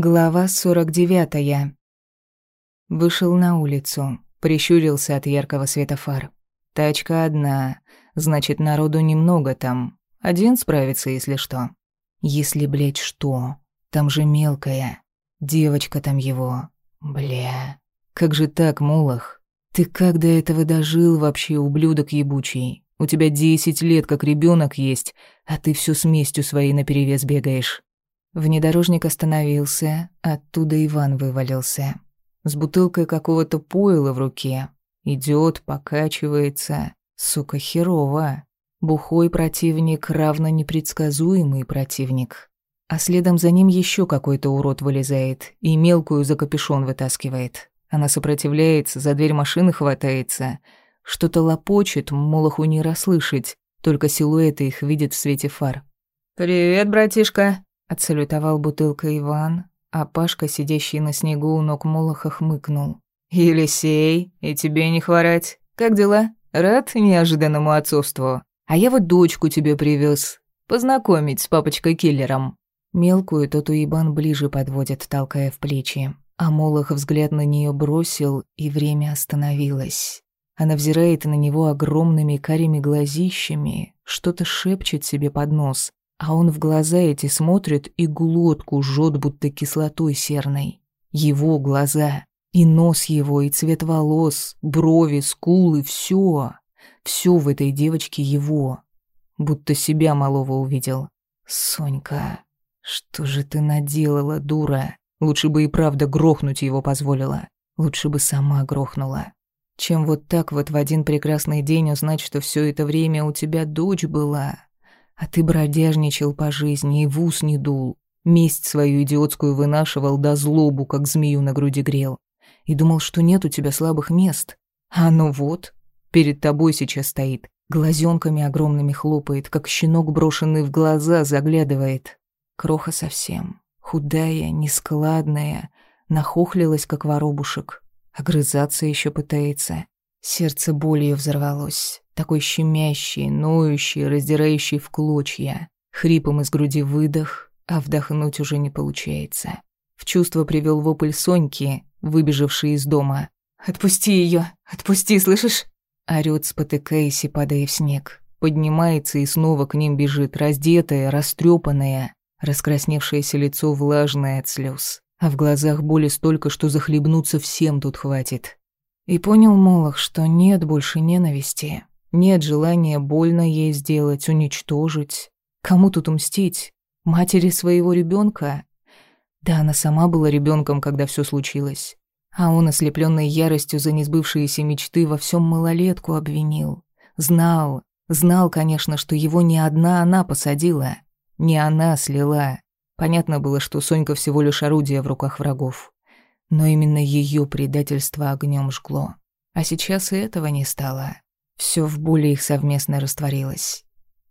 Глава 49. Вышел на улицу, прищурился от яркого света фар. Тачка одна, значит, народу немного там. Один справится, если что. Если, блядь, что? Там же мелкая. Девочка там его. Бля. Как же так, Молох? Ты как до этого дожил вообще, ублюдок ебучий? У тебя десять лет, как ребенок есть, а ты всю с местью своей наперевес бегаешь. Внедорожник остановился, оттуда Иван вывалился. С бутылкой какого-то пойла в руке. Идёт, покачивается. Сука, херово. Бухой противник, равно непредсказуемый противник. А следом за ним ещё какой-то урод вылезает и мелкую за капюшон вытаскивает. Она сопротивляется, за дверь машины хватается. Что-то лопочет, молоху не расслышать, только силуэты их видят в свете фар. «Привет, братишка!» Отсалютовал бутылка Иван, а Пашка, сидящий на снегу у ног Молоха, хмыкнул. «Елисей, и тебе не хворать. Как дела? Рад неожиданному отцовству? А я вот дочку тебе привез. Познакомить с папочкой-киллером». Мелкую тот уебан ближе подводит, толкая в плечи. А Молох взгляд на нее бросил, и время остановилось. Она взирает на него огромными карими глазищами, что-то шепчет себе под нос, а он в глаза эти смотрит и глотку жжет, будто кислотой серной. Его глаза. И нос его, и цвет волос, брови, скулы, все. Все в этой девочке его. Будто себя малого увидел. «Сонька, что же ты наделала, дура? Лучше бы и правда грохнуть его позволила. Лучше бы сама грохнула. Чем вот так вот в один прекрасный день узнать, что все это время у тебя дочь была, а ты бродяжничал по жизни и в ус не дул. Месть свою идиотскую вынашивал, до злобу, как змею на груди грел. И думал, что нет у тебя слабых мест. А ну вот, перед тобой сейчас стоит. Глазенками огромными хлопает, как щенок, брошенный в глаза, заглядывает. Кроха совсем. Худая, нескладная, нахохлилась, как воробушек. Огрызаться еще пытается. Сердце болью взорвалось такой щемящий, ноющий, раздирающий в клочья. Хрипом из груди выдох, а вдохнуть уже не получается. В чувство привел вопль Соньки, выбежавший из дома. «Отпусти ее, Отпусти, слышишь?» Орёт, спотыкаясь и падая в снег. Поднимается и снова к ним бежит, раздетая, растрепанная, раскрасневшееся лицо влажное от слез. А в глазах боли столько, что захлебнуться всем тут хватит. И понял Молох, что нет больше ненависти, нет желания больно ей сделать, уничтожить. Кому тут мстить? Матери своего ребенка? Да, она сама была ребенком, когда все случилось. А он, ослепленный яростью за несбывшиеся мечты, во всем малолетку обвинил. Знал, знал, конечно, что его не одна она посадила, не она слила. Понятно было, что Сонька всего лишь орудие в руках врагов. Но именно ее предательство огнем жгло. А сейчас и этого не стало. Все в боли их совместно растворилось.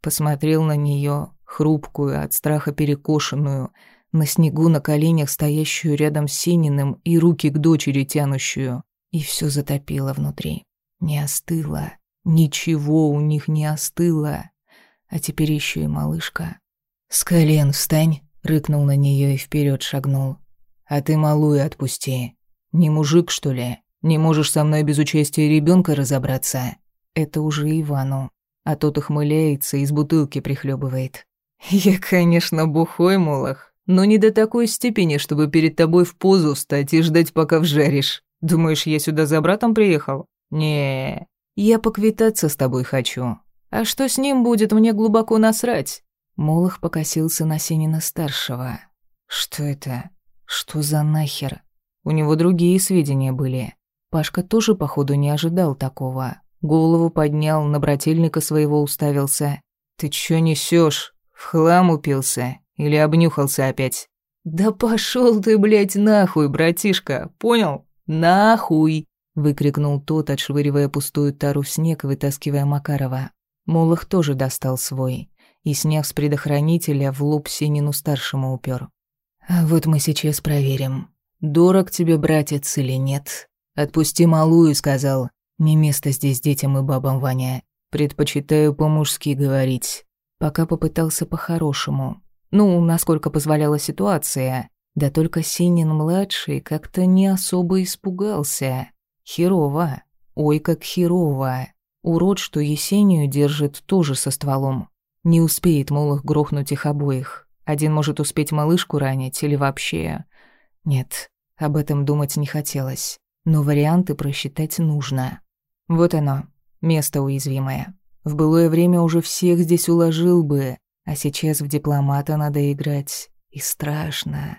Посмотрел на нее, хрупкую, от страха перекошенную, на снегу на коленях стоящую рядом с Сининым и руки к дочери тянущую, и все затопило внутри. Не остыло. Ничего у них не остыло. А теперь еще и малышка. «С колен встань!» — рыкнул на нее и вперед шагнул. «А ты малую отпусти. Не мужик, что ли? Не можешь со мной без участия ребенка разобраться?» Это уже Ивану. А тот ухмыляется и из бутылки прихлебывает. «Я, конечно, бухой, Молох, но не до такой степени, чтобы перед тобой в позу встать и ждать, пока вжаришь. Думаешь, я сюда за братом приехал? не я поквитаться с тобой хочу. А что с ним будет, мне глубоко насрать». Молох покосился на Синина-старшего. «Что это? Что за нахер? У него другие сведения были. Пашка тоже, походу, не ожидал такого. Голову поднял, на брательника своего уставился. «Ты чё несёшь? В хлам упился? Или обнюхался опять?» «Да пошёл ты, блядь, нахуй, братишка, понял? Нахуй!» выкрикнул тот, отшвыривая пустую тару в снег, вытаскивая Макарова. Молох тоже достал свой и, сняв с предохранителя, в лоб Синину старшему упер. «А вот мы сейчас проверим, дорог тебе братец или нет. Отпусти малую», — сказал, не место здесь детям и бабам, Ваня. Предпочитаю по-мужски говорить. Пока попытался по-хорошему. Ну, насколько позволяла ситуация. Да только Синин-младший как-то не особо испугался. Херово. Ой, как херово. Урод, что Есению держит, тоже со стволом. Не успеет Молох грохнуть их обоих. Один может успеть малышку ранить или вообще... Нет, об этом думать не хотелось. Но варианты просчитать нужно. Вот оно, место уязвимое. В былое время уже всех здесь уложил бы, а сейчас в дипломата надо играть. И страшно.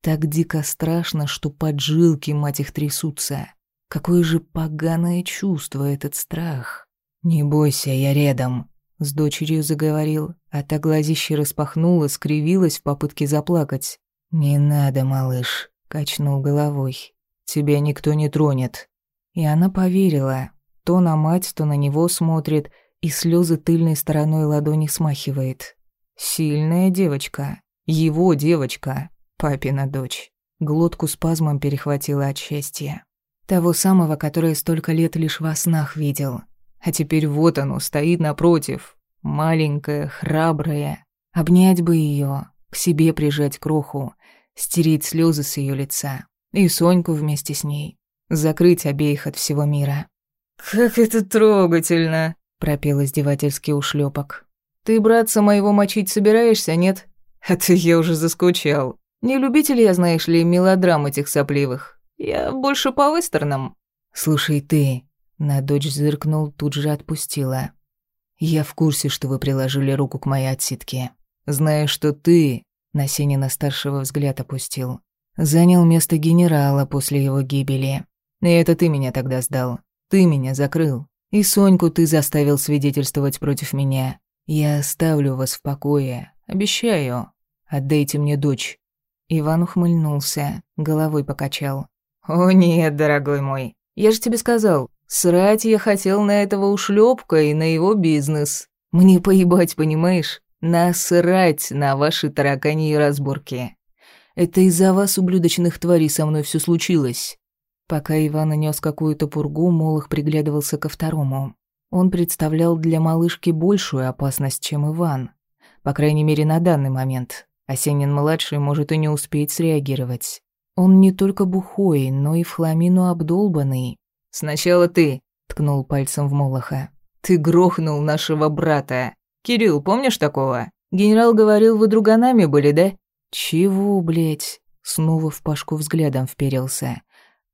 Так дико страшно, что поджилки, мать их, трясутся. Какое же поганое чувство этот страх. «Не бойся, я рядом», — с дочерью заговорил, а та глазище распахнула, скривилась в попытке заплакать. «Не надо, малыш», — качнул головой. «Тебя никто не тронет». И она поверила. То на мать, то на него смотрит, и слезы тыльной стороной ладони смахивает. Сильная девочка. Его девочка. Папина дочь. Глотку спазмом перехватила от счастья. Того самого, которое столько лет лишь во снах видел. А теперь вот оно, стоит напротив. Маленькая, храбрая. Обнять бы ее, к себе прижать кроху, стереть слезы с ее лица. И Соньку вместе с ней. Закрыть обеих от всего мира. «Как это трогательно!» — пропел издевательский ушлепок. «Ты, братца, моего мочить собираешься, нет? А ты я уже заскучал. Не любитель я, знаешь ли, мелодрам этих сопливых. Я больше по вестернам». «Слушай, ты...» — на дочь зыркнул, тут же отпустила. «Я в курсе, что вы приложили руку к моей отсидке. Знаю, что ты...» — на Сенина-старшего взгляд опустил. «Занял место генерала после его гибели. И это ты меня тогда сдал. Ты меня закрыл. И Соньку ты заставил свидетельствовать против меня. Я оставлю вас в покое. Обещаю. Отдайте мне дочь». Иван ухмыльнулся, головой покачал. «О нет, дорогой мой, я же тебе сказал, срать я хотел на этого ушлепка и на его бизнес. Мне поебать, понимаешь? Насрать на ваши тараканьи разборки. Это из-за вас, ублюдочных тварей, со мной все случилось. Пока Иван нес какую-то пургу, Молох приглядывался ко второму. Он представлял для малышки большую опасность, чем Иван. По крайней мере, на данный момент. Осенин-младший может и не успеть среагировать. Он не только бухой, но и в хламину обдолбанный. «Сначала ты», — ткнул пальцем в Молоха. «Ты грохнул нашего брата. Кирилл, помнишь такого? Генерал говорил, вы друганами были, да?» «Чего, блядь?» Снова в Пашку взглядом вперился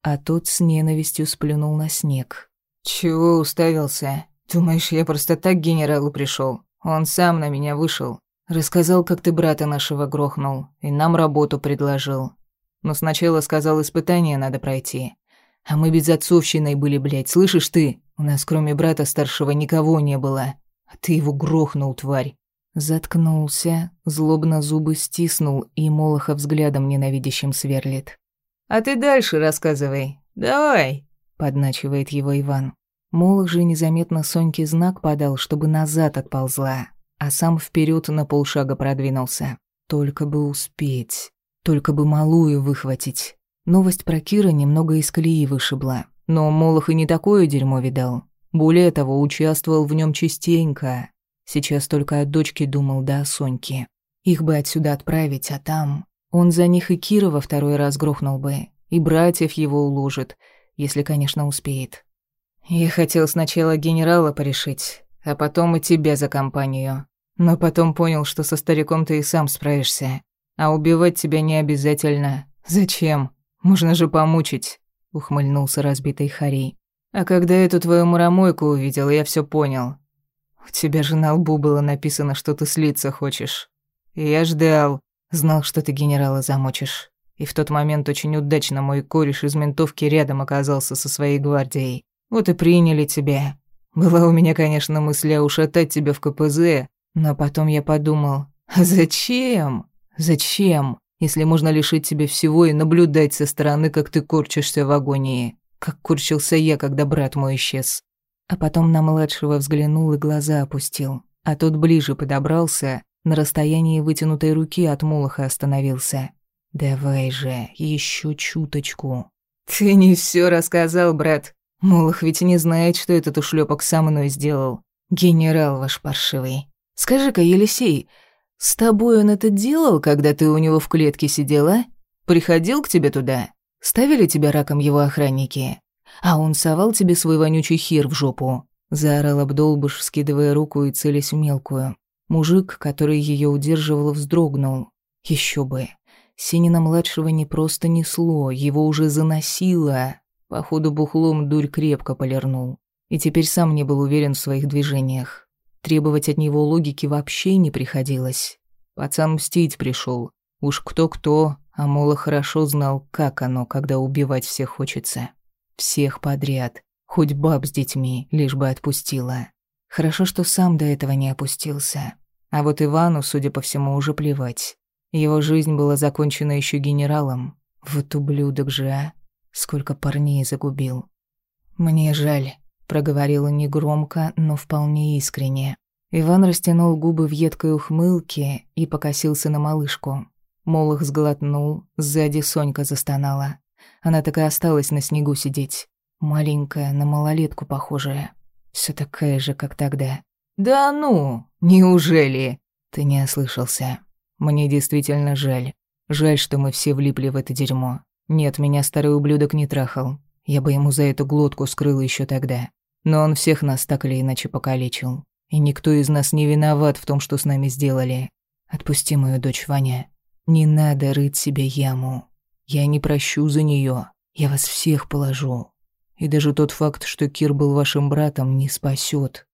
а тот с ненавистью сплюнул на снег. «Чего уставился? Думаешь, я просто так к генералу пришел? Он сам на меня вышел. Рассказал, как ты брата нашего грохнул, и нам работу предложил. Но сначала сказал, испытание надо пройти. А мы без отцовщиной были, блядь, слышишь ты? У нас кроме брата старшего никого не было. А ты его грохнул, тварь». Заткнулся, злобно зубы стиснул и Молоха взглядом ненавидящим сверлит. «А ты дальше рассказывай. Давай!» — подначивает его Иван. Молох же незаметно Соньке знак подал, чтобы назад отползла, а сам вперед на полшага продвинулся. Только бы успеть, только бы малую выхватить. Новость про Кира немного из колеи вышибла, но Молох и не такое дерьмо видал. Более того, участвовал в нем частенько. Сейчас только о дочке думал, да о Соньке. Их бы отсюда отправить, а там... Он за них и Кирова второй раз грохнул бы, и братьев его уложит, если, конечно, успеет. Я хотел сначала генерала порешить, а потом и тебя за компанию. Но потом понял, что со стариком ты и сам справишься. А убивать тебя не обязательно. Зачем? Можно же помучить, ухмыльнулся разбитый Харей. А когда эту твою муромойку увидел, я все понял. У тебя же на лбу было написано, что ты слиться хочешь. я ждал. Знал, что ты генерала замочишь. И в тот момент очень удачно мой кореш из ментовки рядом оказался со своей гвардией. Вот и приняли тебя. Была у меня, конечно, мысль ушатать тебя в КПЗ, но потом я подумал, а зачем? Зачем, если можно лишить тебя всего и наблюдать со стороны, как ты корчишься в агонии, как корчился я, когда брат мой исчез. А потом на младшего взглянул и глаза опустил, а тот ближе подобрался на расстоянии вытянутой руки от Молоха остановился. «Давай же, еще чуточку». «Ты не все рассказал, брат. Молох ведь не знает, что этот ушлепок со мной сделал. Генерал ваш паршивый. Скажи-ка, Елисей, с тобой он это делал, когда ты у него в клетке сидела? Приходил к тебе туда? Ставили тебя раком его охранники? А он совал тебе свой вонючий хер в жопу?» Заорал Абдолбыш, скидывая руку и целясь в мелкую. Мужик, который ее удерживал, вздрогнул. Еще бы. Синина-младшего не просто несло, его уже заносило. Походу, бухлом дурь крепко полирнул. И теперь сам не был уверен в своих движениях. Требовать от него логики вообще не приходилось. Пацан мстить пришел. Уж кто-кто, а Мола хорошо знал, как оно, когда убивать всех хочется. Всех подряд. Хоть баб с детьми, лишь бы отпустила. Хорошо, что сам до этого не опустился. А вот Ивану, судя по всему, уже плевать. Его жизнь была закончена еще генералом. Вот ублюдок же, а. Сколько парней загубил. «Мне жаль», — проговорила негромко, но вполне искренне. Иван растянул губы в едкой ухмылке и покосился на малышку. Молох сглотнул, сзади Сонька застонала. Она так и осталась на снегу сидеть. Маленькая, на малолетку похожая. Все такая же, как тогда. «Да ну, неужели?» Ты не ослышался. Мне действительно жаль. Жаль, что мы все влипли в это дерьмо. Нет, меня старый ублюдок не трахал. Я бы ему за эту глотку скрыл еще тогда. Но он всех нас так или иначе покалечил. И никто из нас не виноват в том, что с нами сделали. Отпусти мою дочь, Ваня. Не надо рыть себе яму. Я не прощу за нее. Я вас всех положу. И даже тот факт, что Кир был вашим братом, не спасет.